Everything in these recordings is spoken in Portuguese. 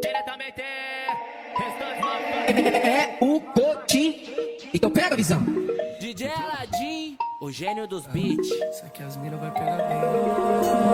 Diretamente, É o Cotim. Então pega a visão. DJ Aladdin, o gênio dos beats. Isso aqui as minas vai pegar bem.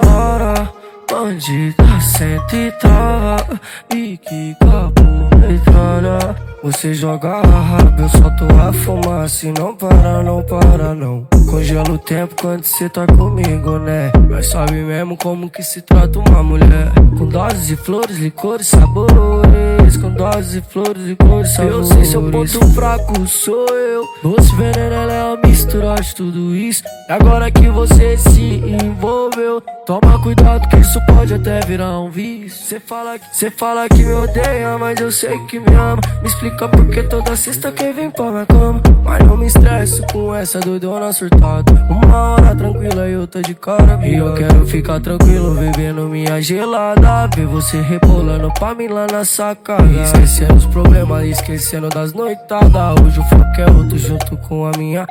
Bora, bandida, senta e trava. E que capo metralha. Você joga a eu solto a fumaça. E não para, não para, não. Congela o tempo quando cê tá comigo, né? Mas sabe mesmo como que se trata uma mulher. Com doses de flores, licores, sabores. Com doses de flores, licores, sabores. Eu sei seu ponto fraco, sou eu. Doce veneno, ela é a mistura de tudo isso. E agora que você se envolveu, toma cuidado que isso pode até virar um vício. Cê fala, cê fala que me odeia, mas eu sei que me ama. Me explica porque toda sexta quem vem pra minha cama. Mas não me estresso com essa doidona surtada. Uma hora tranquila e tô de cara. E eu quero ficar tranquilo, bebendo minha gelada. Ver você rebolando pra mim lá na sacada. Esquecendo os problemas, esquecendo das noitadas. Hoje o foco é outro junto com a minha.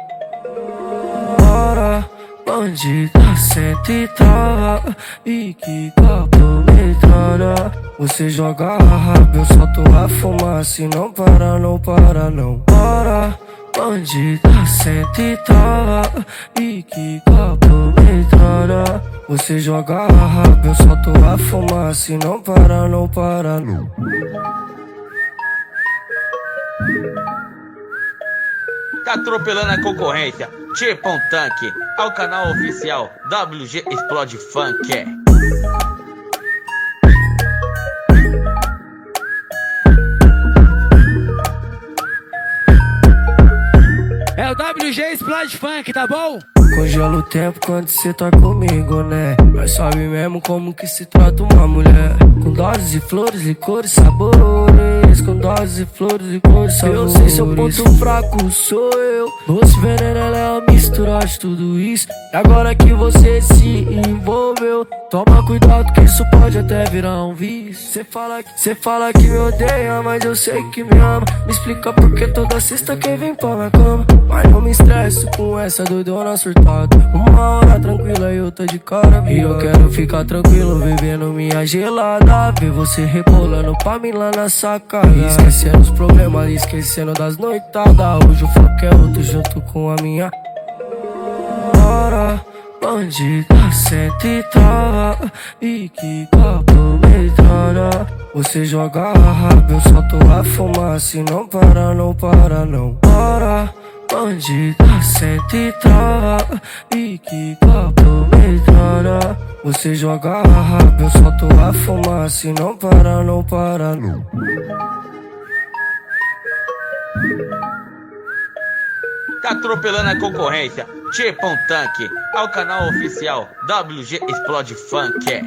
Bora, bandida, senta e trava. E que capo metralha. Você joga raba, eu solto a fumaça. E não para, não para, não. Bora, bandida, senta e trava. E que capo metralha. Você joga raba, eu solto a fumaça. E não para, não para, não. Tá atropelando a concorrência, tipo um tanque. Ao canal oficial WG Explode Funk. é. É o WG Splash Funk, tá bom? Congela o tempo quando cê tá comigo, né? Mas sabe mesmo como que se trata uma mulher. Com doses de flores, licores, sabores. Doses de flores, licores, sabores. Eu sei seu ponto fraco, sou eu. Doce veneno, ela é a mistura de tudo isso. E agora que você se envolveu, toma cuidado que isso pode até virar um vício. Cê fala, cê fala que me odeia, mas eu sei que me ama. Me explica porque toda sexta quem vem pra minha cama. Mas não me estresso com essa doidona surtada. Uma hora tranquila e eu tô de cara. E eu quero ficar tranquilo, bebendo minha gelada. Ver você rebolando pra mim lá na sacada. Esquecendo os problemas, esquecendo das noitadas. Hoje o foco é outro junto com a minha. Bora, bandida, senta e trava. E que capo metralha. Você joga a raba, eu solto a fumaça. E não para, não para, não. Bora, bandida, senta e trava. E que capo metralha. Você joga a raba, eu solto a fumaça. E não para, não para, não. Tá atropelando a concorrência, tipo um tanque. Ao canal oficial WG Explode Funk. é.